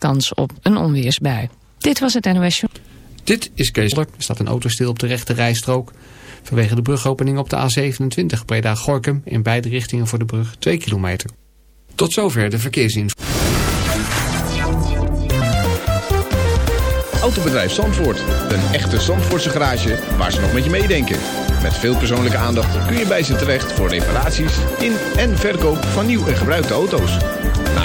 kans op een onweersbui. Dit was het NOS Show. Dit is Kees Er staat een auto stil op de rechte rijstrook. Vanwege de brugopening op de A27 Breda-Gorkum in beide richtingen voor de brug 2 kilometer. Tot zover de verkeersinformatie. Autobedrijf Zandvoort. Een echte Zandvoortse garage waar ze nog met je meedenken. Met veel persoonlijke aandacht kun je bij ze terecht voor reparaties in en verkoop van nieuw en gebruikte auto's.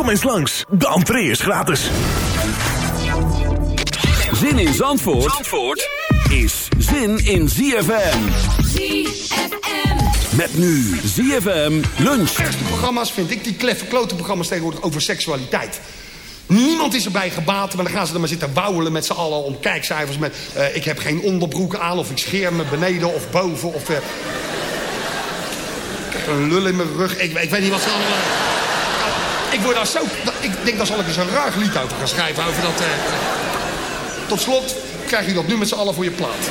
Kom eens langs, de entree is gratis. Zin in Zandvoort, Zandvoort is zin in ZFM. ZFM. Met nu ZFM lunch. programma's vind ik die kleffe klote programma's tegenwoordig over seksualiteit. Niemand is erbij gebaat, maar dan gaan ze er maar zitten wauwelen met z'n allen om kijkcijfers met... eh, ik heb geen onderbroek aan of ik scheer me beneden of boven of... eh, ik heb een lul in mijn rug, ik, ik weet niet wat ze allemaal... ik word daar zo... Ik denk, daar zal ik eens een raar lied over gaan schrijven, over dat... eh. Tot slot krijg je dat nu met z'n allen voor je plaat.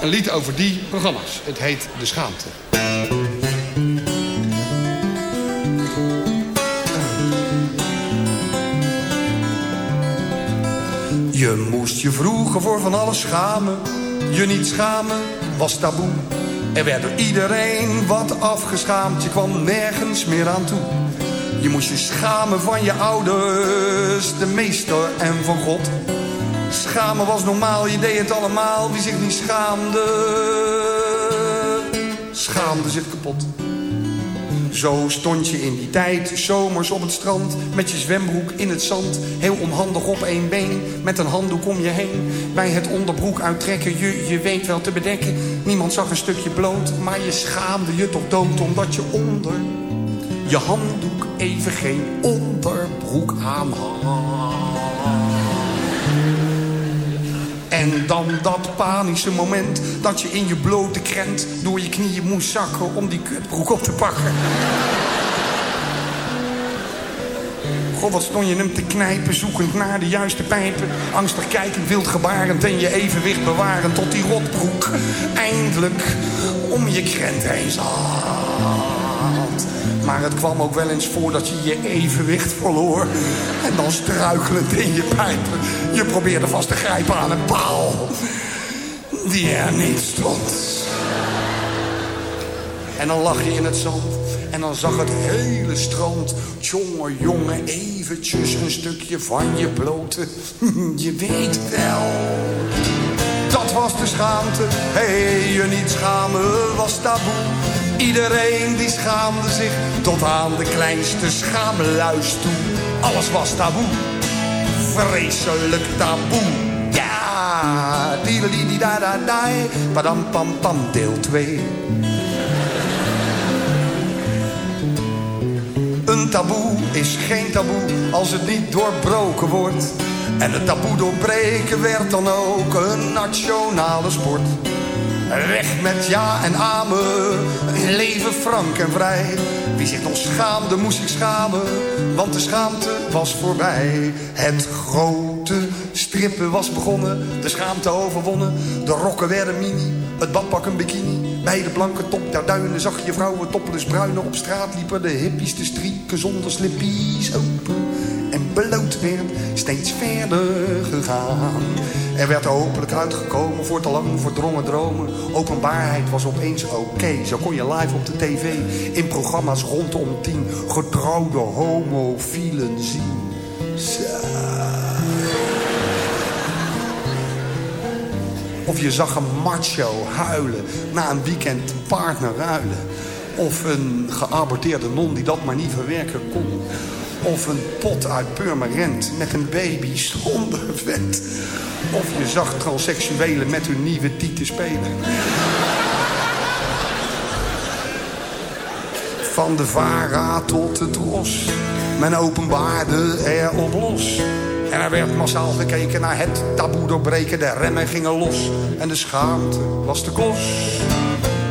Een lied over die programma's. Het heet De Schaamte. Je moest je vroeger voor van alles schamen. Je niet schamen was taboe. Er werd door iedereen wat afgeschaamd. Je kwam nergens meer aan toe. Je moest je schamen van je ouders, de meester en van God. Schamen was normaal, je deed het allemaal. Wie zich niet schaamde, schaamde zich kapot. Zo stond je in die tijd, zomers op het strand... met je zwembroek in het zand, heel onhandig op één been... met een handdoek om je heen, bij het onderbroek uittrekken... je, je weet wel te bedekken, niemand zag een stukje bloot... maar je schaamde je toch dood, omdat je onder je handdoek even geen onderbroek aan. En dan dat panische moment dat je in je blote krent door je knieën moest zakken om die kutbroek op te pakken. God, wat stond je hem te knijpen, zoekend naar de juiste pijpen. Angstig kijkend, wild gebarend en je evenwicht bewarend tot die rotbroek eindelijk om je krent heen zat. Maar het kwam ook wel eens voor dat je je evenwicht verloor. En dan struikelend in je pijpen. Je probeerde vast te grijpen aan een paal. Die er niet stond. En dan lag je in het zand. En dan zag het hele strand. Jongen, jongen, eventjes een stukje van je blote. Je weet wel. Dat was de schaamte. Hey, je niet schamen was taboe. Iedereen die schaamde zich tot aan de kleinste schaamluis toe. Alles was taboe. vreselijk taboe. Ja, die da da da padam pam pam deel 2. Een taboe is geen taboe als het niet doorbroken wordt. En het taboe doorbreken werd dan ook een nationale sport. Weg met ja en amen, leven frank en vrij. Wie zich nog schaamde, moest zich schamen, want de schaamte was voorbij. Het grote strippen was begonnen, de schaamte overwonnen. De rokken werden mini, het badpak een bikini. Bij de blanke top der duinen zag je vrouwen topless bruinen op straat liepen. De hippies te strieken zonder slippies open en bloot werd steeds verder gegaan. Er werd hopelijk uitgekomen voor te lang verdrongen dromen. Openbaarheid was opeens oké. Zo kon je live op de tv in programma's rondom tien getrouwde homofielen zien. Zo. Of je zag een macho huilen na een weekend partner ruilen. Of een geaborteerde non die dat maar niet verwerken kon. Of een pot uit Purmerend met een baby zonder vet. Of je zag transseksuelen met hun nieuwe tieten spelen. Van de vara tot het ros. Men openbaarde er op los. En er werd massaal gekeken naar het taboe doorbreken. De remmen gingen los en de schaamte was te klos.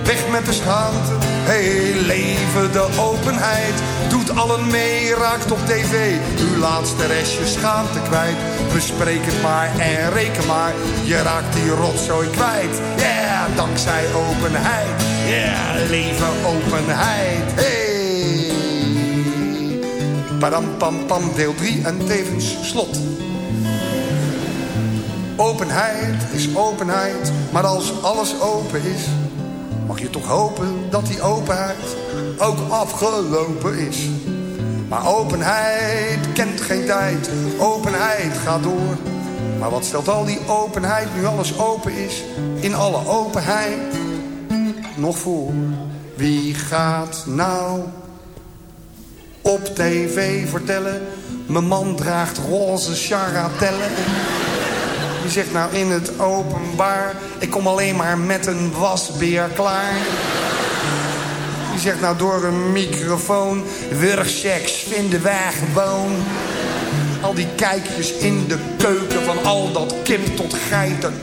Weg met de schaamte, hey, leven de openheid. Doet allen mee, raakt op tv. Uw laatste restje schaamte kwijt. Bespreek het maar en reken maar. Je raakt die rotzooi kwijt. Yeah, dankzij openheid. Yeah, leven openheid. Hey. Padam pam pam, deel 3 en tevens slot. Openheid is openheid, maar als alles open is, mag je toch hopen dat die openheid ook afgelopen is. Maar openheid kent geen tijd, openheid gaat door. Maar wat stelt al die openheid nu alles open is, in alle openheid nog voor? Wie gaat nou op tv vertellen, mijn man draagt roze charatellen? Die zegt nou in het openbaar, ik kom alleen maar met een wasbeer klaar. Zegt nou door een microfoon, wurgseks vinden wij gewoon. Al die kijkjes in de keuken van al dat kip tot geiten.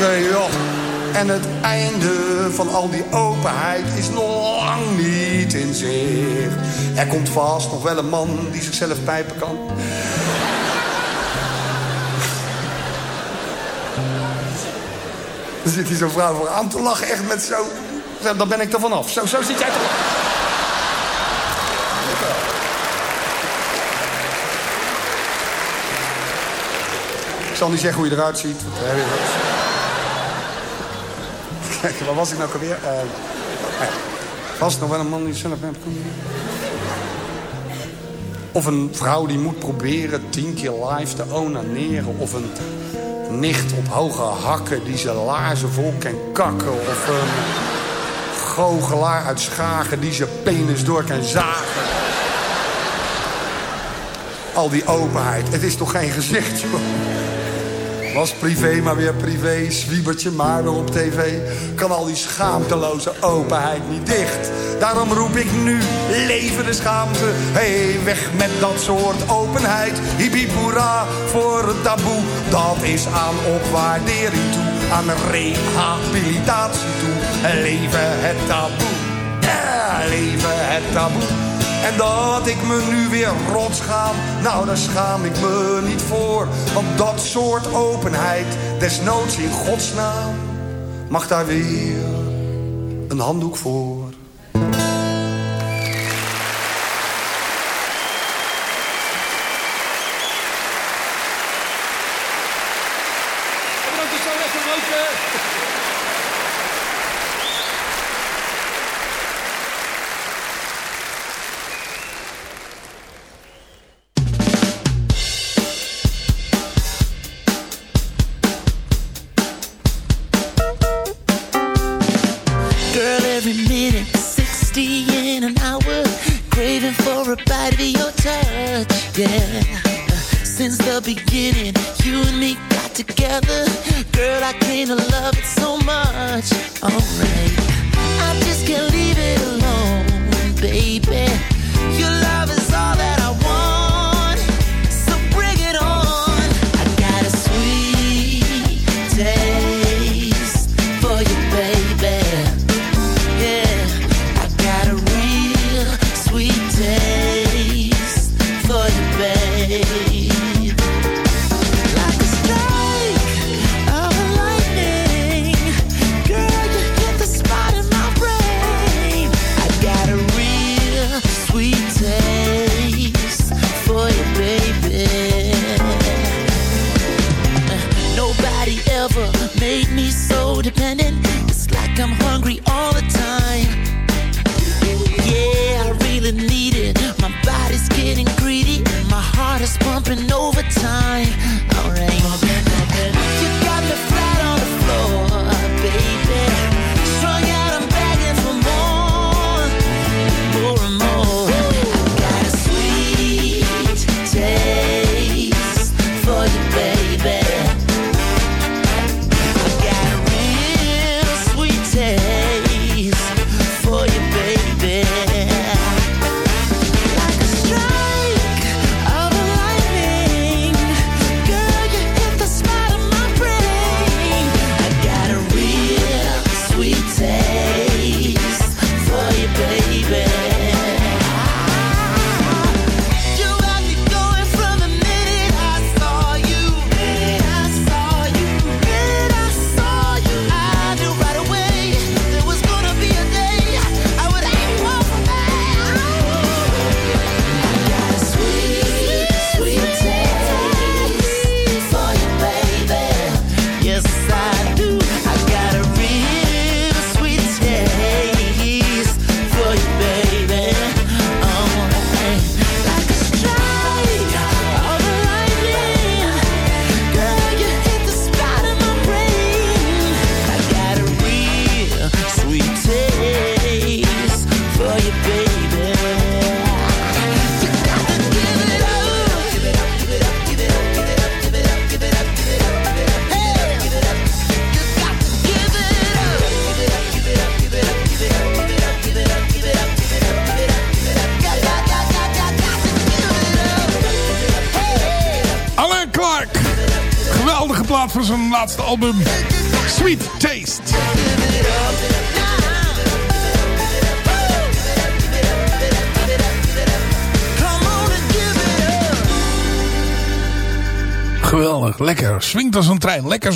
Nee joh. En het einde van al die openheid is nog lang niet in zicht. Er komt vast nog wel een man die zichzelf pijpen kan. Dan zit hier zo'n vrouw voor aan te lachen, echt met zo... Dan ben ik er vanaf. Zo, zo zit jij toch... Ik zal niet zeggen hoe je eruit ziet. Kijk, waar was ik nou alweer? Ja. was het nog wel een man die zelf heeft Of een vrouw die moet proberen tien keer live te onaneren. Of een nicht op hoge hakken die zijn laarzen vol kan kakken. Of een goochelaar uit Schagen die zijn penis door kan zagen. Al die openheid. Het is toch geen gezicht, joh. Was privé, maar weer privé. Zwiebertje, maar weer op tv. Kan al die schaamteloze openheid niet dicht. Daarom roep ik nu, leven de schaamte. hey, weg met dat soort openheid. Hibiboera voor het taboe. Dat is aan opwaardering toe. Aan rehabilitatie toe. Leven het taboe. Ja, leven het taboe. En dat ik me nu weer rot schaam, nou daar schaam ik me niet voor. Want dat soort openheid, desnoods in godsnaam, mag daar weer een handdoek voor.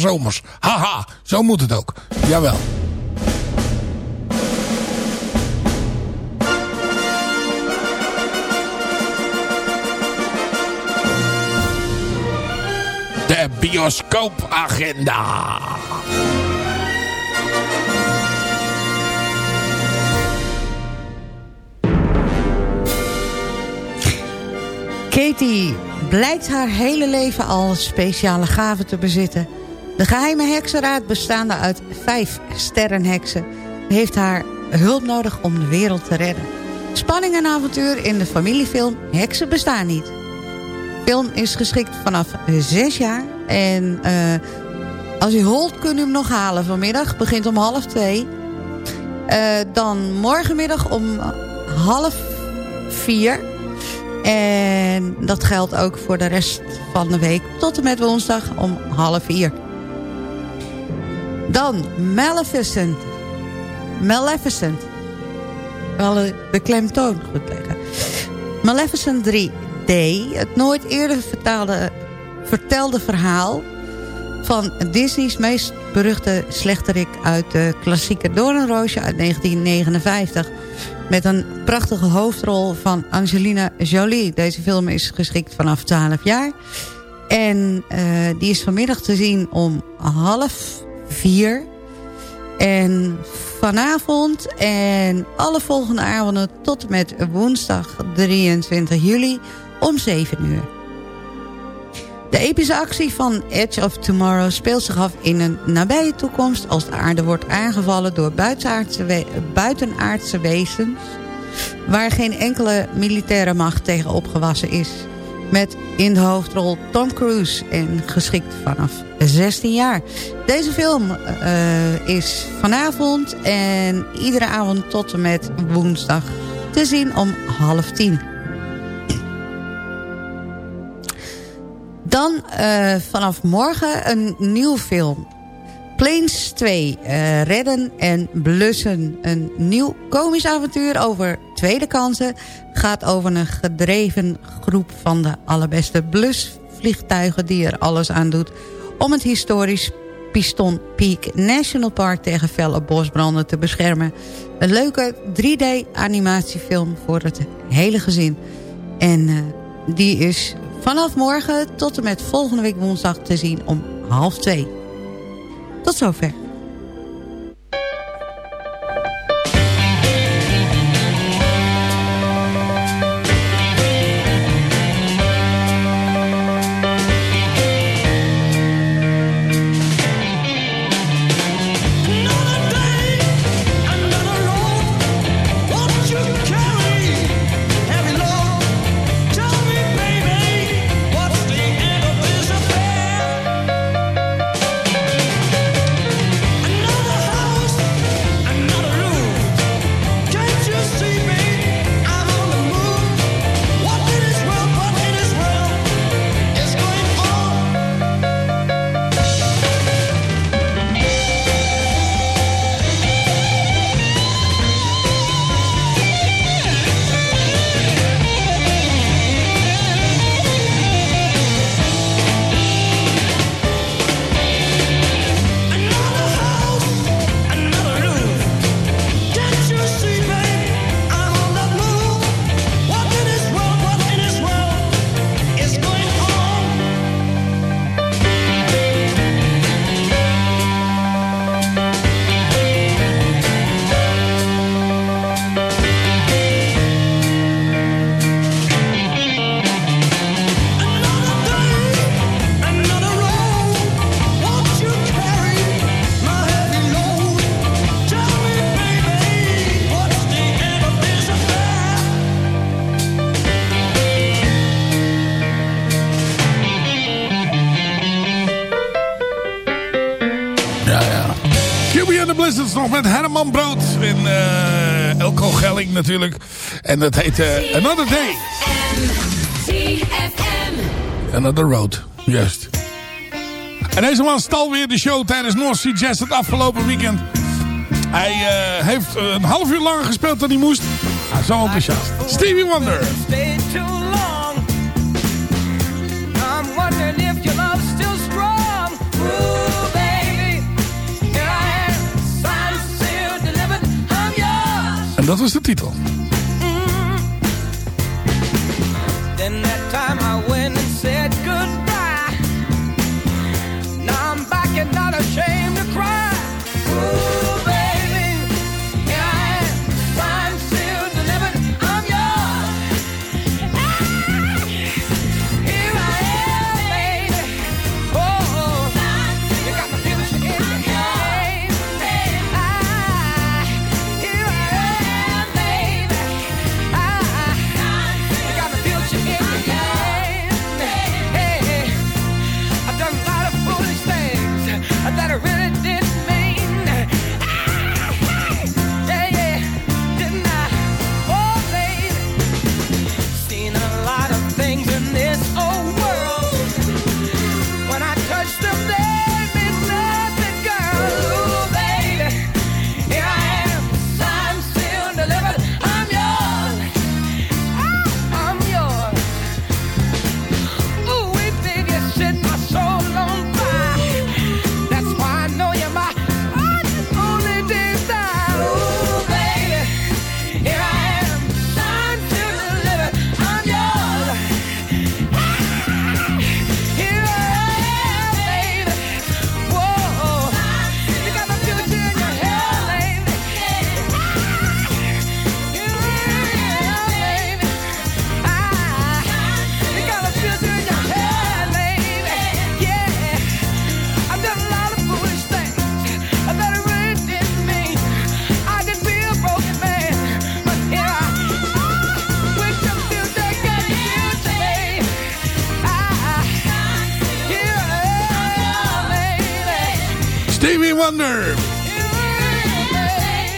Zomers. Haha, zo moet het ook. Jawel. De bioscoopagenda. Katie blijkt haar hele leven al speciale gaven te bezitten. De geheime heksenraad bestaande uit vijf sterrenheksen... heeft haar hulp nodig om de wereld te redden. Spanning en avontuur in de familiefilm Heksen bestaan niet. De film is geschikt vanaf zes jaar. En eh, als u holt kunt u hem nog halen vanmiddag. Begint om half twee. Eh, dan morgenmiddag om half vier... En dat geldt ook voor de rest van de week tot en met woensdag om half vier. Dan Maleficent. Maleficent. Wel eh, de klemtoon goed leggen. Maleficent 3D. Het nooit eerder vertelde verhaal van Disney's meest beruchte slechterik uit de klassieke Doornroosje uit 1959. Met een prachtige hoofdrol van Angelina Jolie. Deze film is geschikt vanaf 12 jaar. En uh, die is vanmiddag te zien om half vier. En vanavond en alle volgende avonden tot met woensdag 23 juli om 7 uur. De epische actie van Edge of Tomorrow speelt zich af in een nabije toekomst... als de aarde wordt aangevallen door buitenaardse, buitenaardse wezens... waar geen enkele militaire macht tegen opgewassen is. Met in de hoofdrol Tom Cruise en geschikt vanaf 16 jaar. Deze film eh, is vanavond en iedere avond tot en met woensdag te zien om half tien. Dan eh, vanaf morgen een nieuwe film. Planes 2, eh, Redden en Blussen. Een nieuw komisch avontuur over tweede. Gaat over een gedreven groep van de allerbeste blusvliegtuigen... die er alles aan doet om het historisch Piston Peak National Park... tegen felle bosbranden te beschermen. Een leuke 3D-animatiefilm voor het hele gezin. En uh, die is vanaf morgen tot en met volgende week woensdag te zien om half twee. Tot zover. Brood en uh, Elko Gelling natuurlijk. En dat heet uh, Another Day. Another Road, juist. En deze man stal weer de show tijdens North Sea Jazz het afgelopen weekend. Hij uh, heeft een half uur langer gespeeld dan hij moest. Ah, zo enthousiast. Stevie Wonder. Dat was de titel.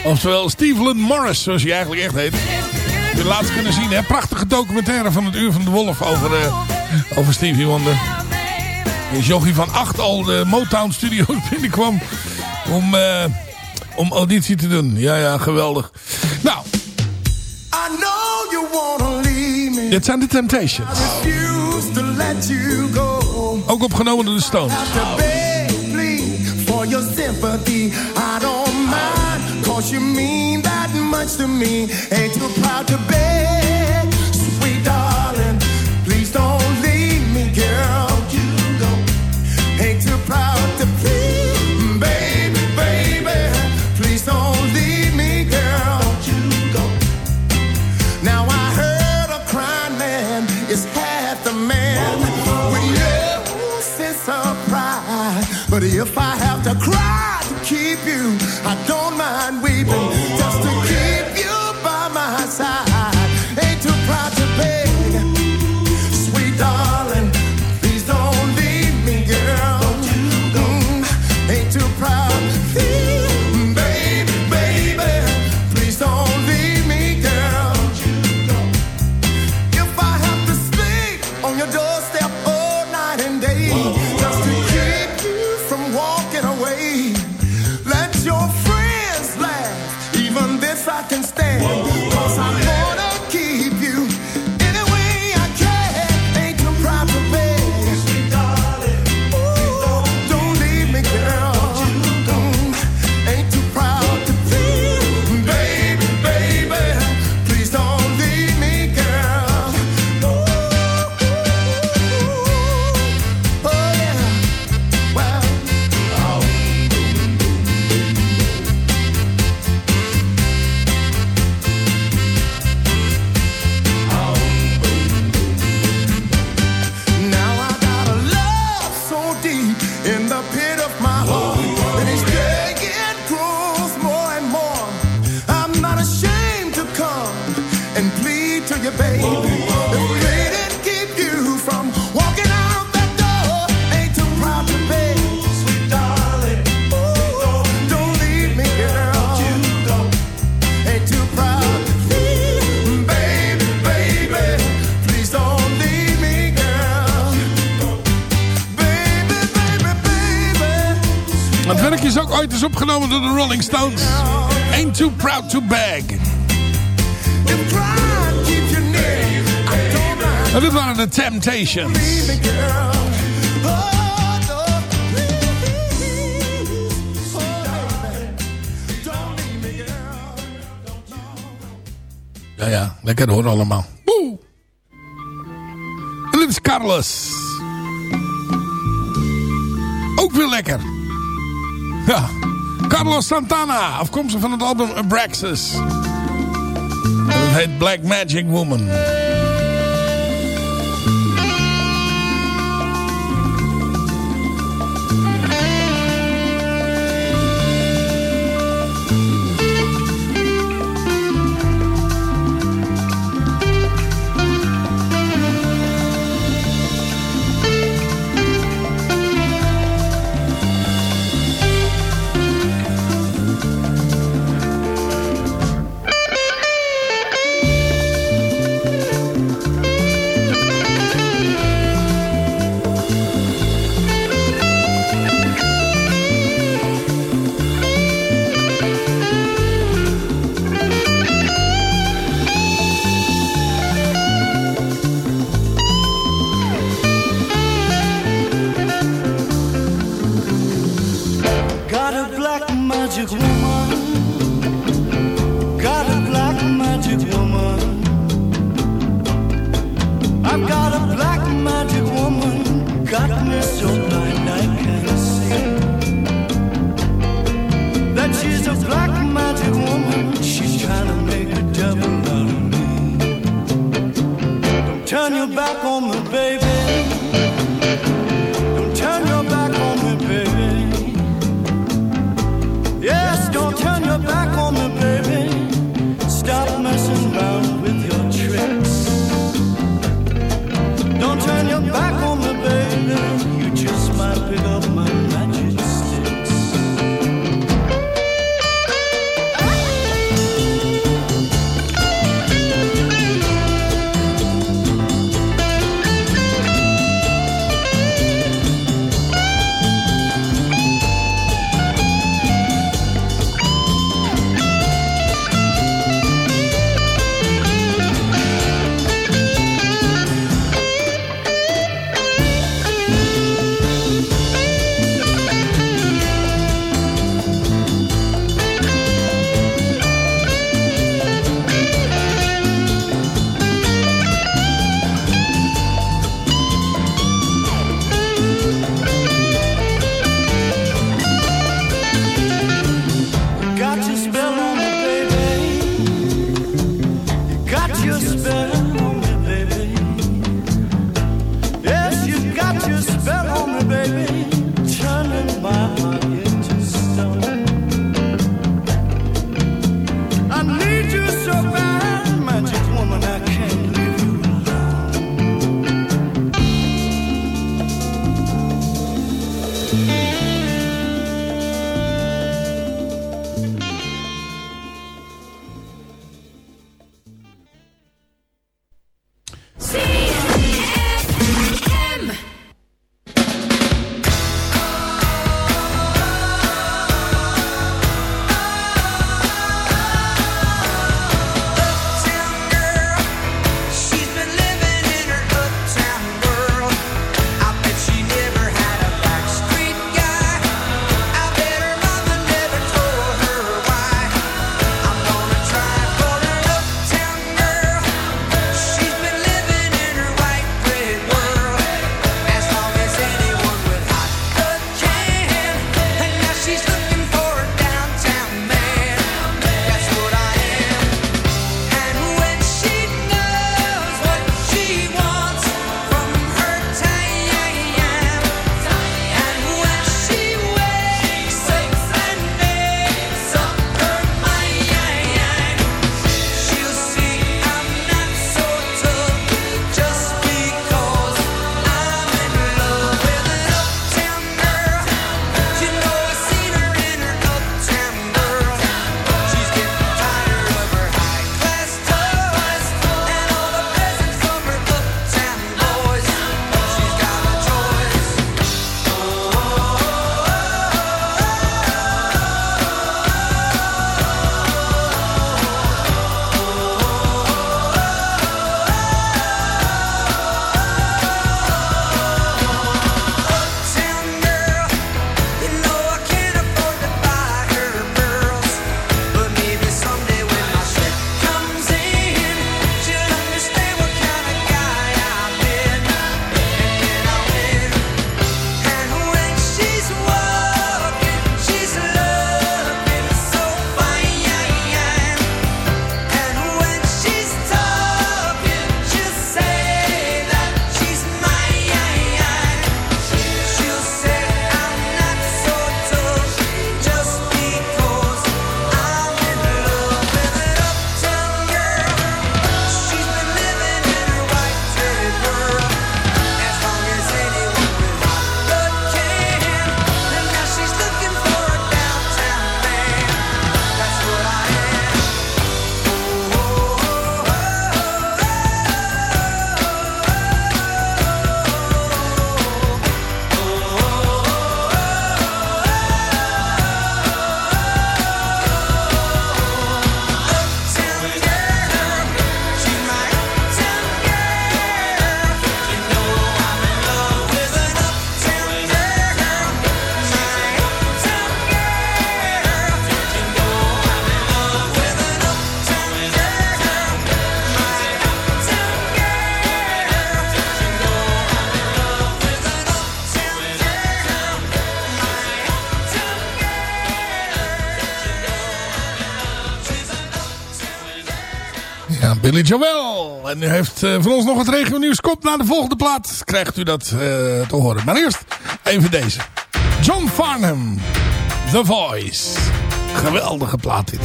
Oftewel Steven Morris, zoals hij eigenlijk echt heet. Je laatst kunnen zien, hè? Prachtige documentaire van het Uur van de Wolf over, eh, over Stevie Wonder. De jochie van 8 al de Motown Studios binnenkwam om, eh, om auditie te doen. Ja, ja, geweldig. Nou. I know you leave me. Dit zijn de Temptations. Ook opgenomen door de Stones. Cause you mean that much to me. Ain't too proud to bear. opgenomen door de Rolling Stones. Ain't too proud to beg. En dit waren de Temptations. Ja, ja, lekker hoor allemaal. Boe! En dit is Carlos. Ook weer lekker. Ja. Carlos Santana, afkomstig van het album Abraxas. Dat heet Black Magic Woman. Billy. En u heeft eh, van ons nog het regio nieuws. Komt naar de volgende plaat. Krijgt u dat eh, te horen. Maar eerst even deze. John Farnham. The Voice. Geweldige plaat dit.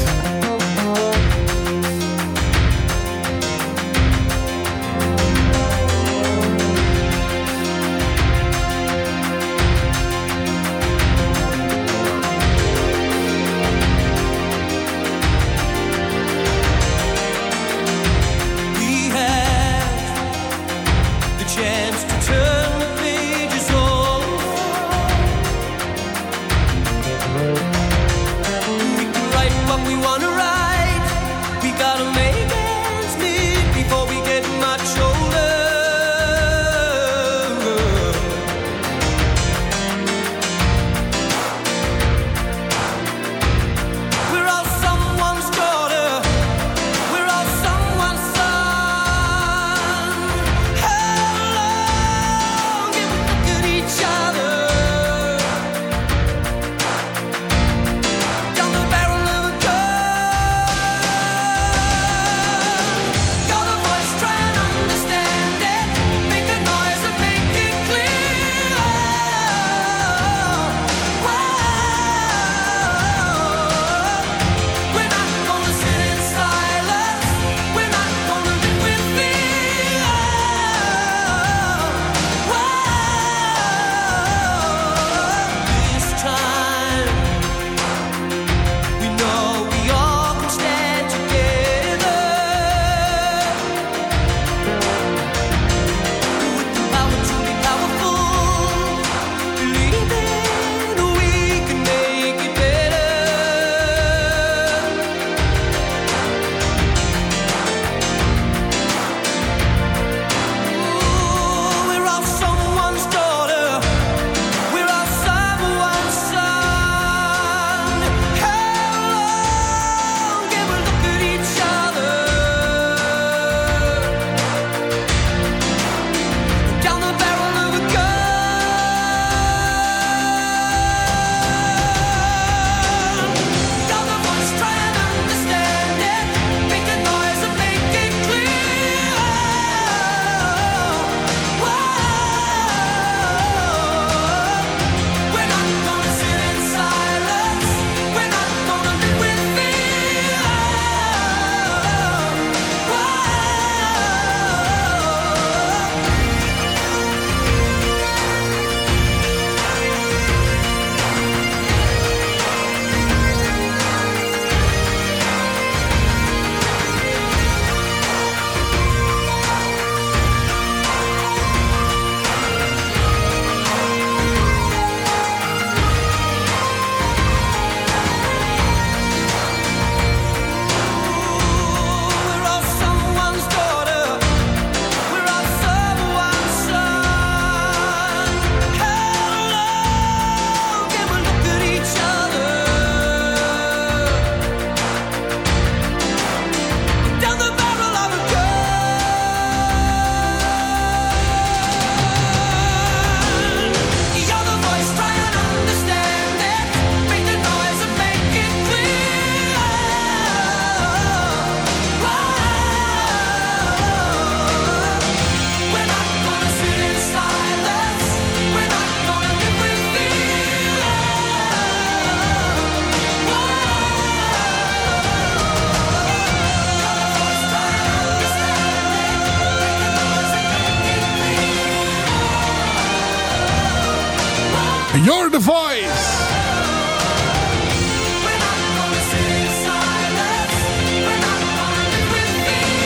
You're the Voice.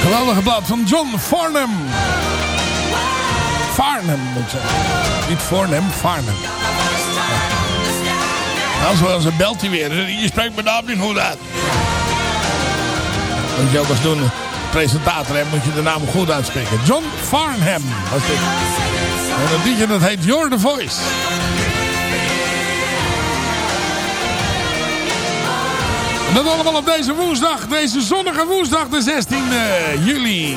Geweldige blad van John Farnham. Farnham moet ik zeggen. Niet Farnham, Farnham. Nou, zoals een belt hij weer. Je spreekt mijn naam niet goed uit. Moet je ook eens doen. Presentator, hè, moet je de naam goed uitspreken. John Farnham was dit. En dat liedje dat heet You're the Voice. Dat allemaal op deze woensdag. Deze zonnige woensdag, de 16 juli.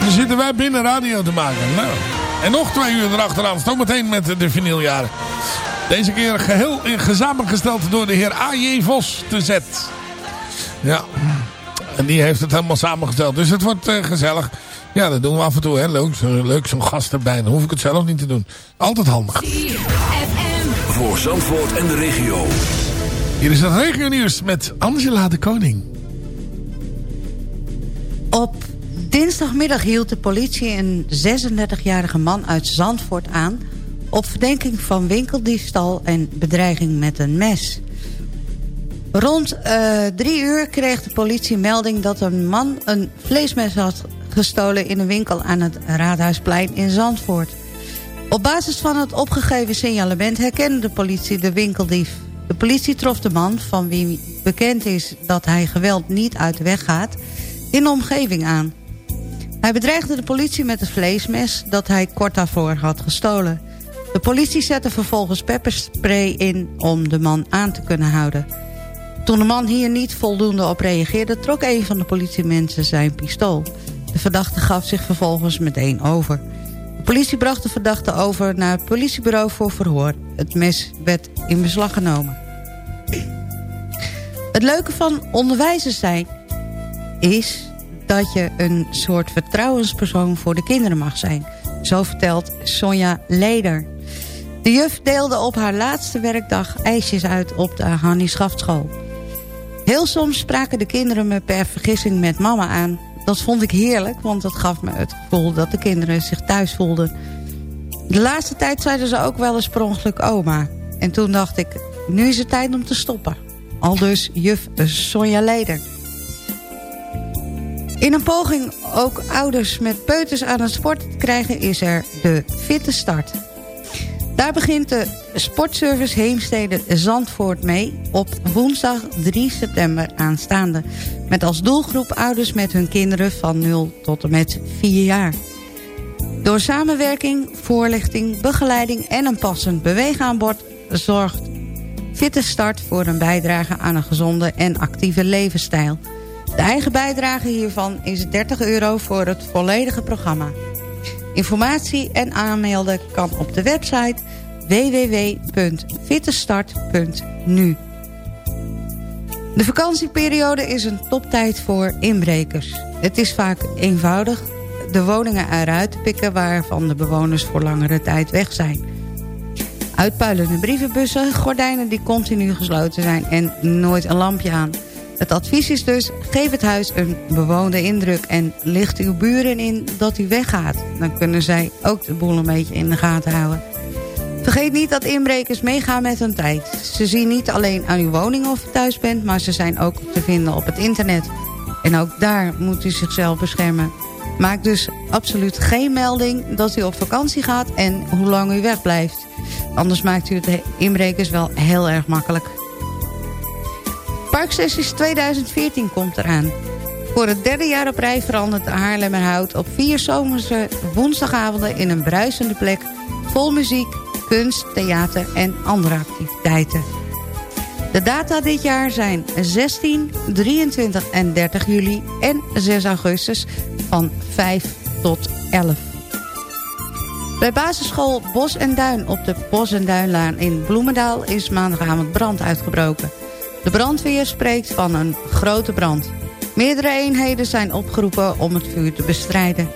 Dan zitten wij binnen radio te maken. Nou, en nog twee uur erachteraan. Zometeen met de vinyljaren. Deze keer geheel in gezamenlijk gesteld door de heer A.J. Vos te zet. Ja. En die heeft het helemaal samengesteld. Dus het wordt eh, gezellig. Ja, dat doen we af en toe. Hè. Leuk zo'n gast erbij. Dan hoef ik het zelf niet te doen. Altijd handig. Voor Zandvoort en de regio. Hier is het regio nieuws met Angela de Koning. Op dinsdagmiddag hield de politie een 36-jarige man uit Zandvoort aan... op verdenking van winkeldiefstal en bedreiging met een mes. Rond eh, drie uur kreeg de politie melding dat een man een vleesmes had gestolen... in een winkel aan het Raadhuisplein in Zandvoort. Op basis van het opgegeven signalement herkende de politie de winkeldief. De politie trof de man, van wie bekend is dat hij geweld niet uit de weg gaat... in de omgeving aan. Hij bedreigde de politie met het vleesmes dat hij kort daarvoor had gestolen. De politie zette vervolgens pepperspray in om de man aan te kunnen houden. Toen de man hier niet voldoende op reageerde... trok een van de politiemensen zijn pistool. De verdachte gaf zich vervolgens meteen over. De politie bracht de verdachte over naar het politiebureau voor verhoor. Het mes werd in beslag genomen. Het leuke van onderwijzer zijn is dat je een soort vertrouwenspersoon voor de kinderen mag zijn. Zo vertelt Sonja Leder. De juf deelde op haar laatste werkdag ijsjes uit op de Hannie Schaftschool. Heel soms spraken de kinderen me per vergissing met mama aan. Dat vond ik heerlijk, want dat gaf me het gevoel dat de kinderen zich thuis voelden. De laatste tijd zeiden ze ook wel eens per ongeluk oma. En toen dacht ik, nu is het tijd om te stoppen. Al dus juf Sonja Leder. In een poging ook ouders met peuters aan het sporten te krijgen... is er de Fitte Start. Daar begint de sportservice Heemstede Zandvoort mee... op woensdag 3 september aanstaande. Met als doelgroep ouders met hun kinderen van 0 tot en met 4 jaar. Door samenwerking, voorlichting, begeleiding en een passend beweegaanbod... zorgt Fitte Start voor een bijdrage aan een gezonde en actieve levensstijl... De eigen bijdrage hiervan is 30 euro voor het volledige programma. Informatie en aanmelden kan op de website www.fittestart.nu. De vakantieperiode is een toptijd voor inbrekers. Het is vaak eenvoudig de woningen eruit te pikken... waarvan de bewoners voor langere tijd weg zijn. Uitpuilende brievenbussen, gordijnen die continu gesloten zijn... en nooit een lampje aan... Het advies is dus, geef het huis een bewoonde indruk... en licht uw buren in dat u weggaat. Dan kunnen zij ook de boel een beetje in de gaten houden. Vergeet niet dat inbrekers meegaan met hun tijd. Ze zien niet alleen aan uw woning of u thuis bent... maar ze zijn ook te vinden op het internet. En ook daar moet u zichzelf beschermen. Maak dus absoluut geen melding dat u op vakantie gaat... en hoe lang u wegblijft. Anders maakt u het inbrekers wel heel erg makkelijk. Parksessies 2014 komt eraan. Voor het derde jaar op rij verandert de Haarlemmerhout op vier zomerse woensdagavonden in een bruisende plek... vol muziek, kunst, theater en andere activiteiten. De data dit jaar zijn 16, 23 en 30 juli en 6 augustus van 5 tot 11. Bij basisschool Bos en Duin op de Bos en Duinlaan in Bloemendaal is maandagavond brand uitgebroken. De brandweer spreekt van een grote brand. Meerdere eenheden zijn opgeroepen om het vuur te bestrijden.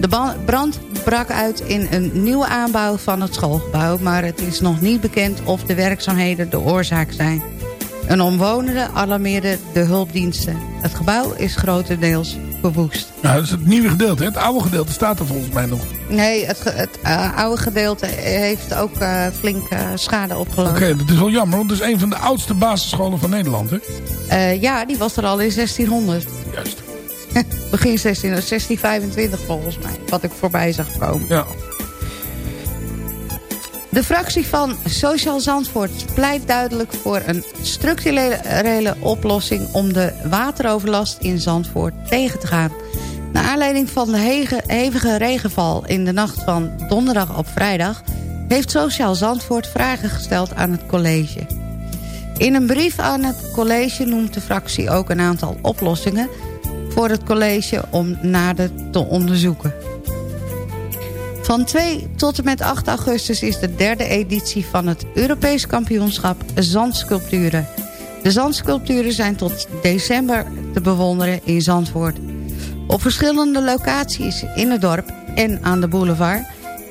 De brand brak uit in een nieuwe aanbouw van het schoolgebouw... maar het is nog niet bekend of de werkzaamheden de oorzaak zijn. Een omwonende alarmeerde de hulpdiensten. Het gebouw is grotendeels verwoest. Nou, dat is het nieuwe gedeelte. Hè? Het oude gedeelte staat er volgens mij nog. Nee, het, het eh, oude gedeelte heeft ook eh, flink eh, schade opgelopen. Oké, dat is wel jammer, want het is een van de oudste basisscholen van Nederland, hè? Ja, die was er al in 1600. Juist. Begin 16, 1625 volgens mij, wat ik voorbij zag komen. Ja. De fractie van Sociaal Zandvoort pleit duidelijk voor een structurele oplossing... om de wateroverlast in Zandvoort tegen te gaan. Naar aanleiding van de hevige regenval in de nacht van donderdag op vrijdag... heeft Sociaal Zandvoort vragen gesteld aan het college. In een brief aan het college noemt de fractie ook een aantal oplossingen... voor het college om nader te onderzoeken. Van 2 tot en met 8 augustus is de derde editie van het Europees kampioenschap Zandsculpturen. De zandsculpturen zijn tot december te bewonderen in Zandvoort. Op verschillende locaties in het dorp en aan de boulevard...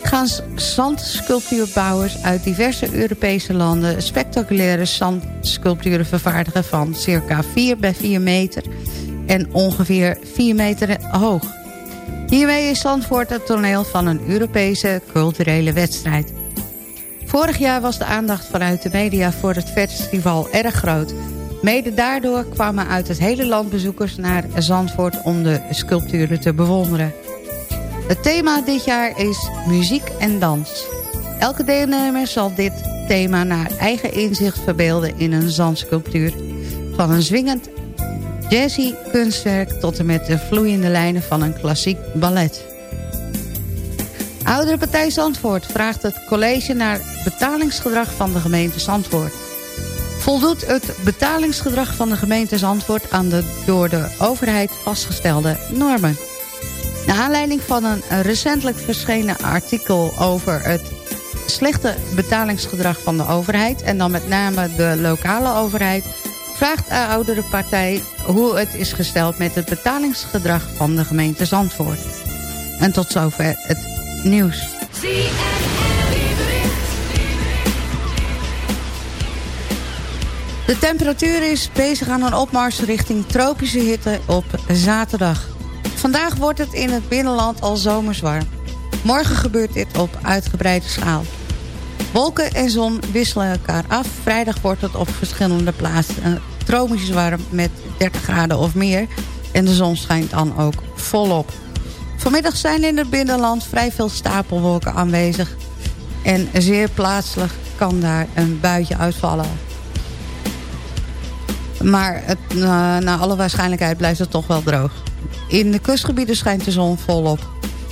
gaan zandsculptuurbouwers uit diverse Europese landen... spectaculaire zandsculpturen vervaardigen van circa 4 bij 4 meter... en ongeveer 4 meter hoog. Hiermee is Zandvoort het toneel van een Europese culturele wedstrijd. Vorig jaar was de aandacht vanuit de media voor het festival erg groot. Mede daardoor kwamen uit het hele land bezoekers naar Zandvoort om de sculpturen te bewonderen. Het thema dit jaar is muziek en dans. Elke deelnemer zal dit thema naar eigen inzicht verbeelden in een zandsculptuur. Van een zwingend jazzy kunstwerk tot en met de vloeiende lijnen van een klassiek ballet. Oudere Partij Zandvoort vraagt het college naar betalingsgedrag van de gemeente Zandvoort. Voldoet het betalingsgedrag van de gemeente Zandvoort aan de door de overheid vastgestelde normen? Naar aanleiding van een recentelijk verschenen artikel over het slechte betalingsgedrag van de overheid... en dan met name de lokale overheid... vraagt de oudere partij hoe het is gesteld met het betalingsgedrag van de gemeente Zandvoort. En tot zover het nieuws. De temperatuur is bezig aan een opmars richting tropische hitte op zaterdag. Vandaag wordt het in het binnenland al zomers warm. Morgen gebeurt dit op uitgebreide schaal. Wolken en zon wisselen elkaar af. Vrijdag wordt het op verschillende plaatsen tropisch warm met 30 graden of meer. En de zon schijnt dan ook volop. Vanmiddag zijn in het binnenland vrij veel stapelwolken aanwezig. En zeer plaatselijk kan daar een buitje uitvallen. Maar het, uh, naar alle waarschijnlijkheid blijft het toch wel droog. In de kustgebieden schijnt de zon volop.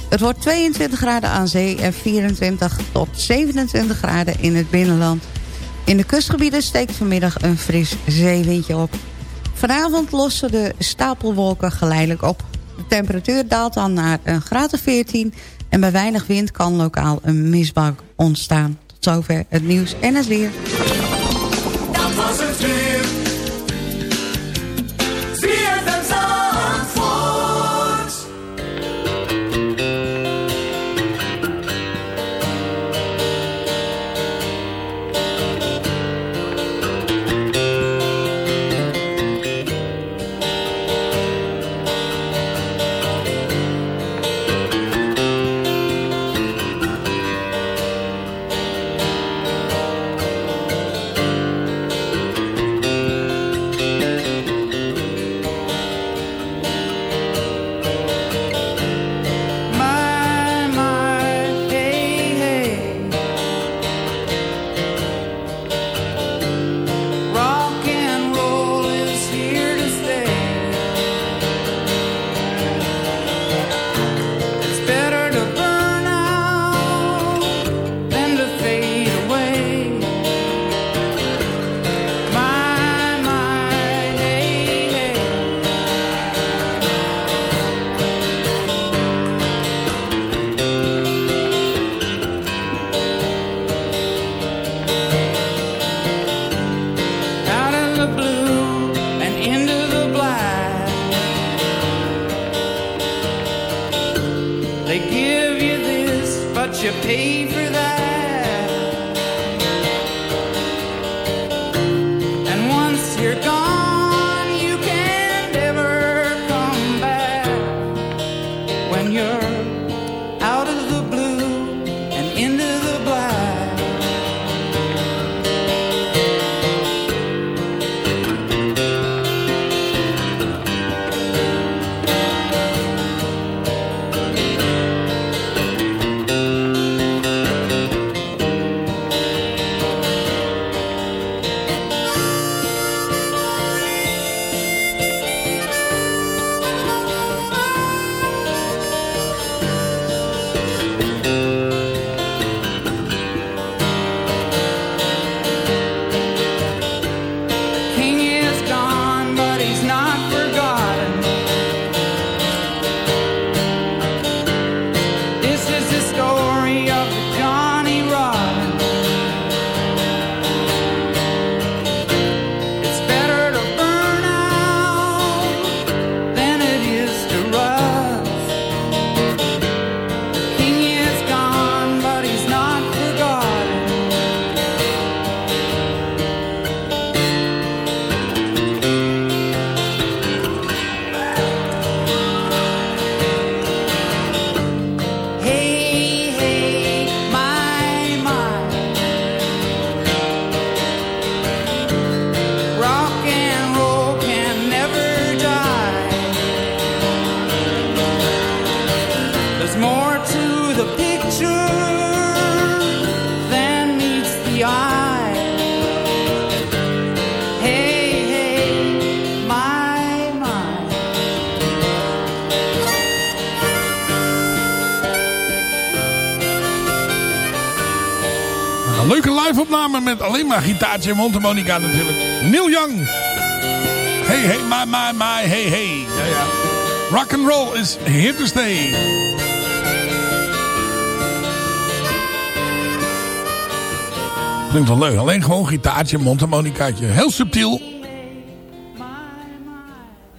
Het wordt 22 graden aan zee en 24 tot 27 graden in het binnenland. In de kustgebieden steekt vanmiddag een fris zeewindje op. Vanavond lossen de stapelwolken geleidelijk op. De temperatuur daalt dan naar een graad of 14... en bij weinig wind kan lokaal een mistbank ontstaan. Tot zover het nieuws en het weer. Met alleen maar gitaartje en mondharmonica natuurlijk. Neil Young. Hey, hey, my, my, my, hey, hey. Ja, ja. Rock and roll is here to. Klinkt wel leuk. Alleen gewoon gitaartje, mondharmonicaatje. Heel subtiel.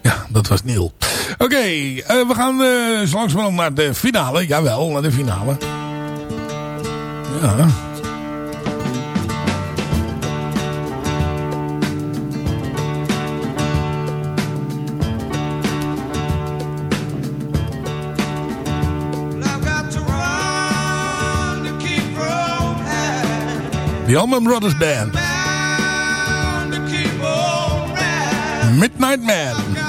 Ja, dat was Neil. Oké, eh, we gaan eh zo langzamerhand naar de finale. Jawel, naar de finale. Ja. The Allman Brothers Band. Midnight Man.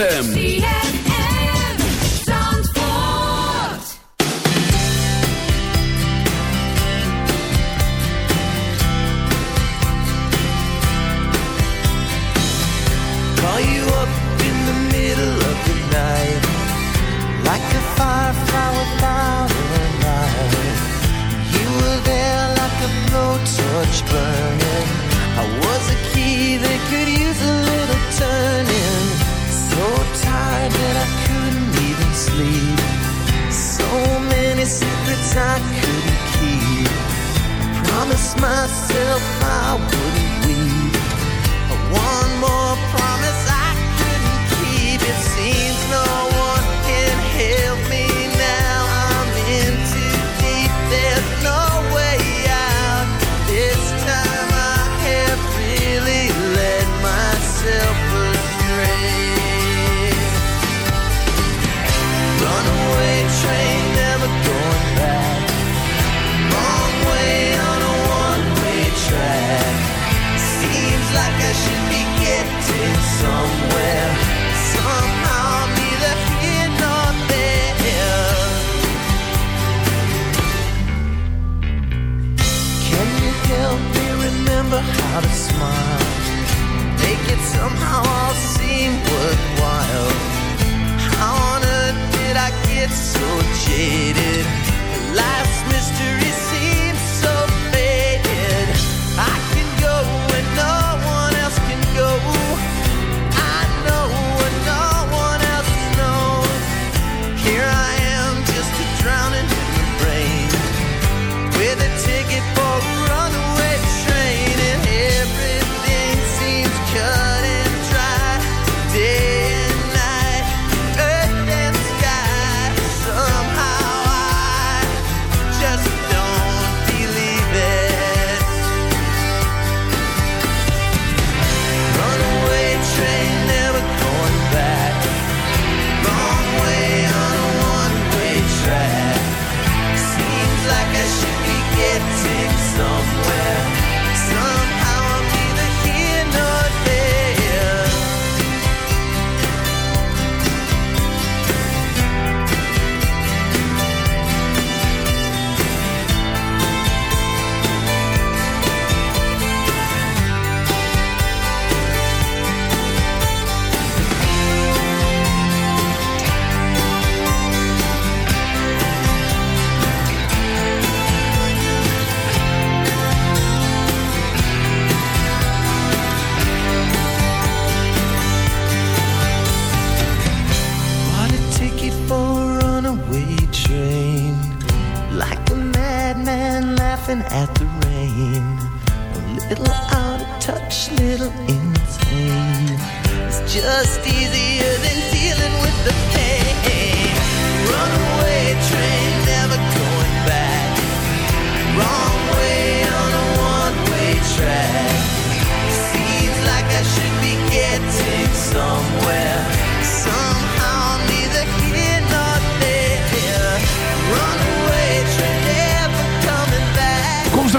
ZFM.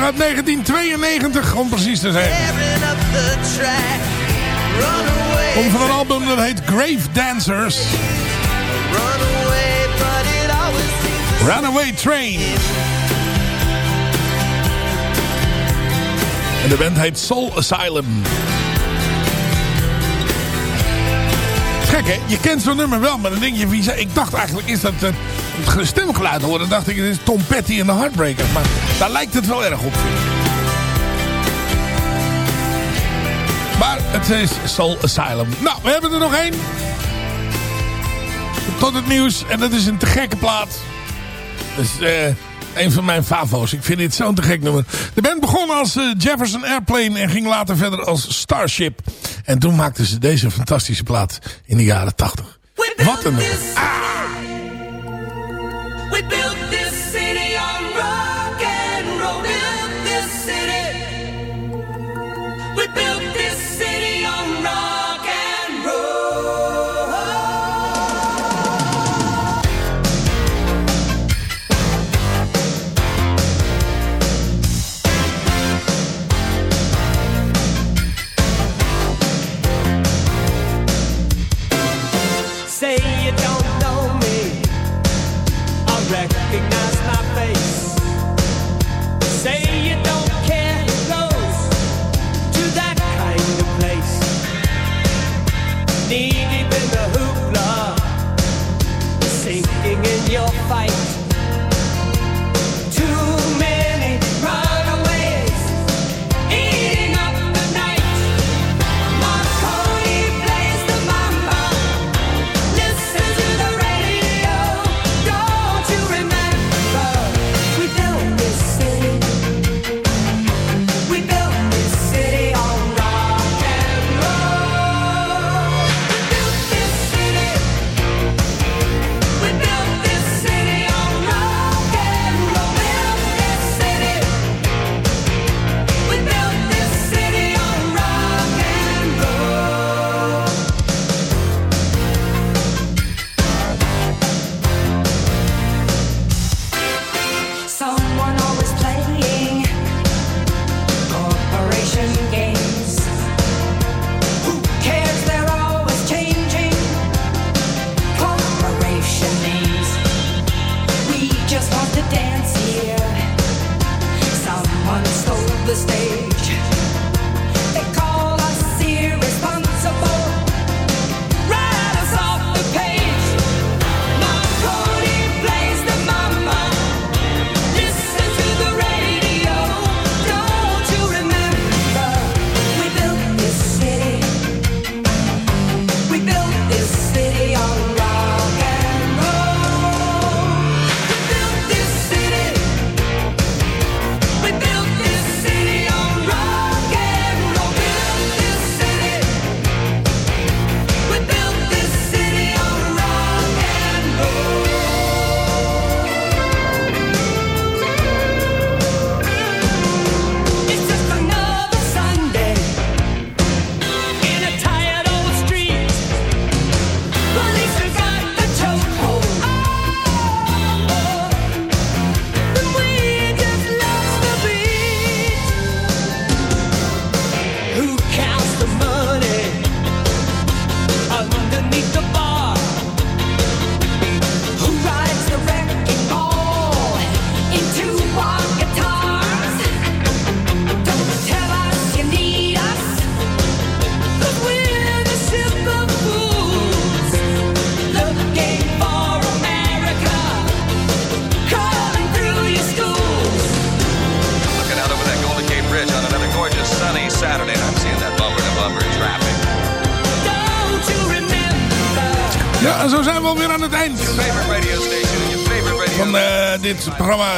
uit 1992, om precies te zijn. Komt van een album dat heet Grave Dancers. Runaway Train. En de band heet Soul Asylum. Gek je kent zo'n nummer wel, maar dan denk je, wie ik dacht eigenlijk is dat... Uh, het stemgeluid hoorde, dacht ik, het is Tom Petty en de Heartbreakers. Maar daar lijkt het wel erg op. Maar het is Soul Asylum. Nou, we hebben er nog één. Tot het nieuws. En dat is een te gekke plaat. Dat is eh, een van mijn favo's. Ik vind dit zo'n te gek nummer. De band begon als eh, Jefferson Airplane en ging later verder als Starship. En toen maakten ze deze fantastische plaat in de jaren 80. Wat een nummer. We've been fight.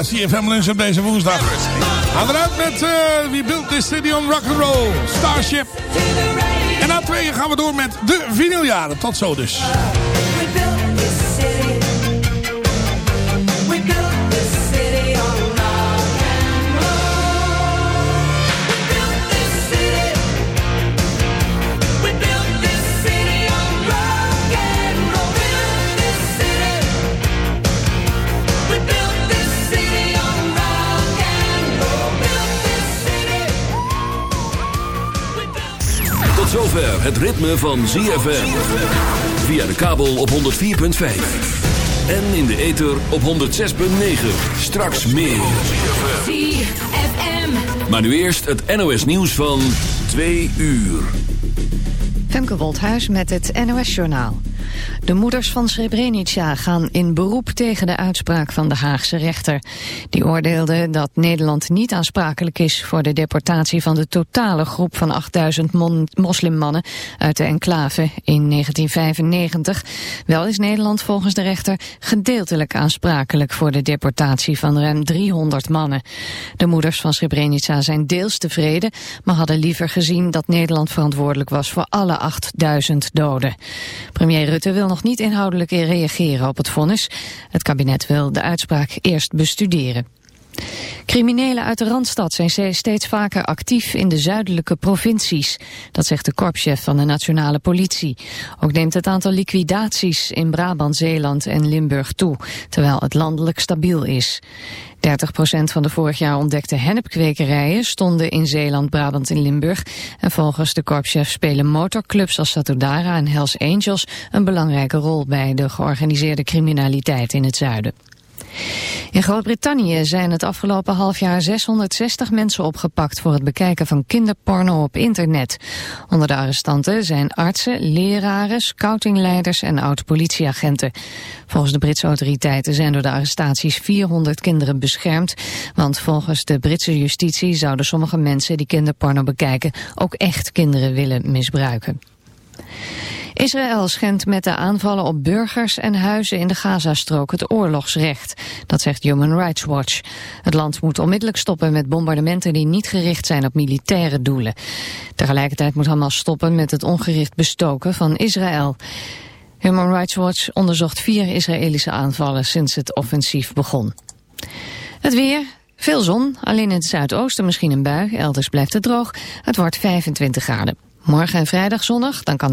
CFM Lunch op deze woensdag. Gaan eruit met eh We Built This City on Rock and Roll, Starship. En na tweeën gaan we door met de vinyljaren. Tot zo dus. Het ritme van ZFM. Via de kabel op 104.5. En in de ether op 106.9. Straks meer. ZFM. Maar nu eerst het NOS nieuws van 2 uur. Femke Woldhuis met het NOS-journaal. De moeders van Srebrenica gaan in beroep tegen de uitspraak van de Haagse rechter. Die oordeelde dat Nederland niet aansprakelijk is voor de deportatie van de totale groep van 8000 mon- moslimmannen uit de enclave in 1995. Wel is Nederland volgens de rechter gedeeltelijk aansprakelijk voor de deportatie van ruim 300 mannen. De moeders van Srebrenica zijn deels tevreden, maar hadden liever gezien dat Nederland verantwoordelijk was voor alle 8000 doden. Premier Rutte wil nog niet inhoudelijk reageren op het vonnis. Het kabinet wil de uitspraak eerst bestuderen. Criminelen uit de Randstad zijn steeds vaker actief in de zuidelijke provincies. Dat zegt de korpschef van de nationale politie. Ook neemt het aantal liquidaties in Brabant, Zeeland en Limburg toe, terwijl het landelijk stabiel is. 30% van de vorig jaar ontdekte hennepkwekerijen stonden in Zeeland, Brabant en Limburg. En volgens de korpschef spelen motorclubs als Satudara en Hells Angels een belangrijke rol bij de georganiseerde criminaliteit in het zuiden. In Groot-Brittannië zijn het afgelopen half jaar 660 mensen opgepakt voor het bekijken van kinderporno op internet. Onder de arrestanten zijn artsen, leraren, scoutingleiders en oud-politieagenten. Volgens de Britse autoriteiten zijn door de arrestaties 400 kinderen beschermd, want volgens de Britse justitie zouden sommige mensen die kinderporno bekijken ook echt kinderen willen misbruiken. Israël schendt met de aanvallen op burgers en huizen in de Gazastrook het oorlogsrecht. Dat zegt Human Rights Watch. Het land moet onmiddellijk stoppen met bombardementen die niet gericht zijn op militaire doelen. Tegelijkertijd moet Hamas stoppen met het ongericht bestoken van Israël. Human Rights Watch onderzocht vier Israëlische aanvallen sinds het offensief begon. Het weer, veel zon, alleen in het zuidoosten misschien een bui, elders blijft het droog. Het wordt 25 graden. Morgen en vrijdag zonnig, dan kan het